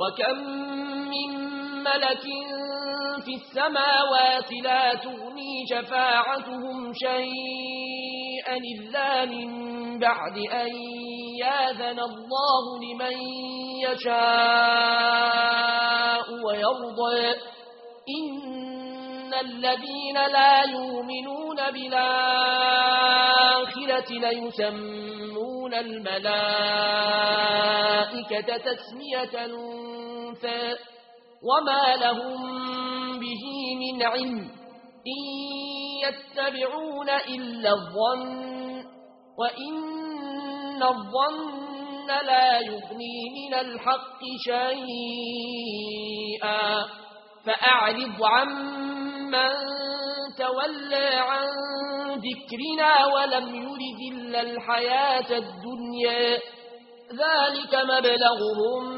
وكم من ملك في السماوات لا تغني شفاعتهم شيئا إلا من بعد أن ياذن الله لمن يشاء ويرضى إن الذين لا يؤمنون بالآخرة ليسمون الملائكة تسمية نور أنفا وما لهم به من علم إن يتبعون إلا الظن وإن الظن لا يغني من الحق شيئا فأعرض عَمَّنْ تولى عن ذكرنا ولم يرد إلا الحياة الدنيا ذلك مبلغهم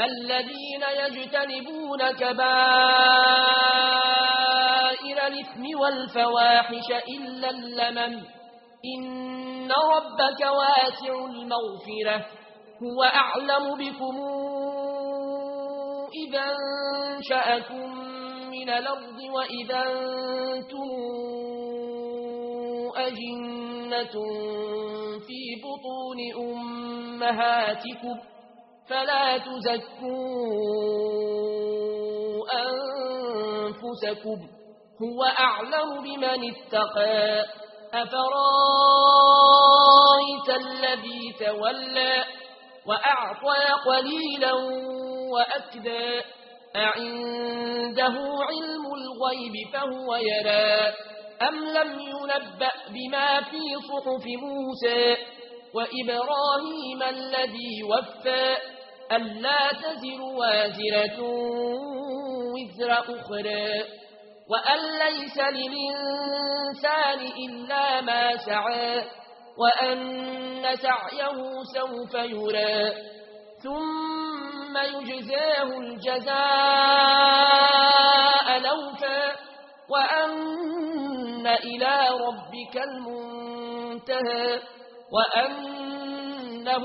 الذين يجتنبون كبائر الإثم والفواحش إلا اللمم. إن ربك واسع المغفرة. هو أعلم بكم إذا أنشأكم من الأرض وإذا أنتم أجنة في بطون أمهاتكم. فلا تزكوا أنفسكم هو أعلم بمن اتقى أفرأيت الذي تولى وأعطى قليلا وأكدا أعنده علم الغيب فهو يرى أم لم ينبأ بما في صحف موسى وإبراهيم الذي وفى ألا تزر وازرة وزر أخرى وأن ليس للإنسان إلا ما سعى وأن سعيه سوف يرى ثم يجزاه الجزاء لوفا وأن إلى ربك المنتهى وأنه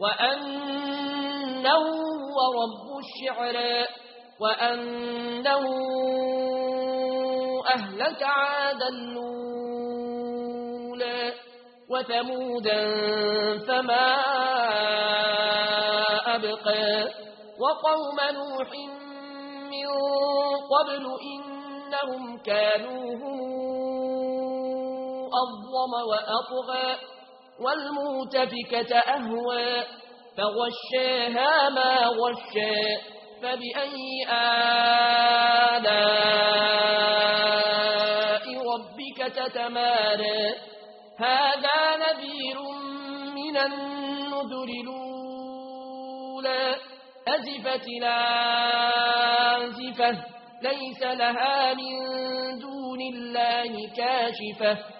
وأنه ورب الشعر وأنه أهلك عادا نولا وثمودا فما أبقى وقوم نوح من قبل إنهم كانوا أظلم وأطغى والمؤتفكة أهوى فغشاها ما غشى فبأي آلاء ربك تتمارى؟ هذا نذير من النذر الأولى. أزفت لازفة ليس لها من دون الله كاشفة.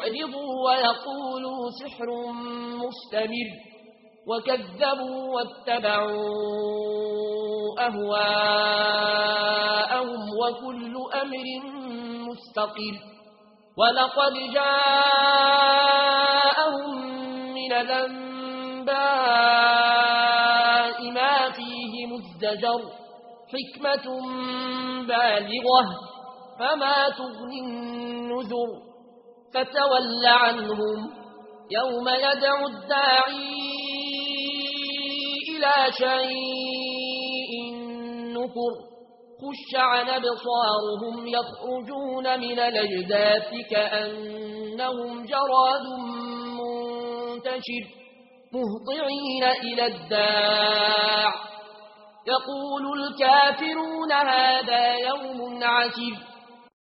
يعرضوا ويقولوا سحر مستمر وكذبوا واتبعوا أهواءهم وكل أمر مستقر ولقد جاءهم من ذنباء ما فيه مزدجر حكمة بالغة فما تغني النذر فتول عنهم يوم يدعو الداعي إلى شيء نكر خش عن بصارهم يخرجون من الأجداث كأنهم جراد منتشر مهطعين إلى الداع يقول الكافرون هذا يوم عسر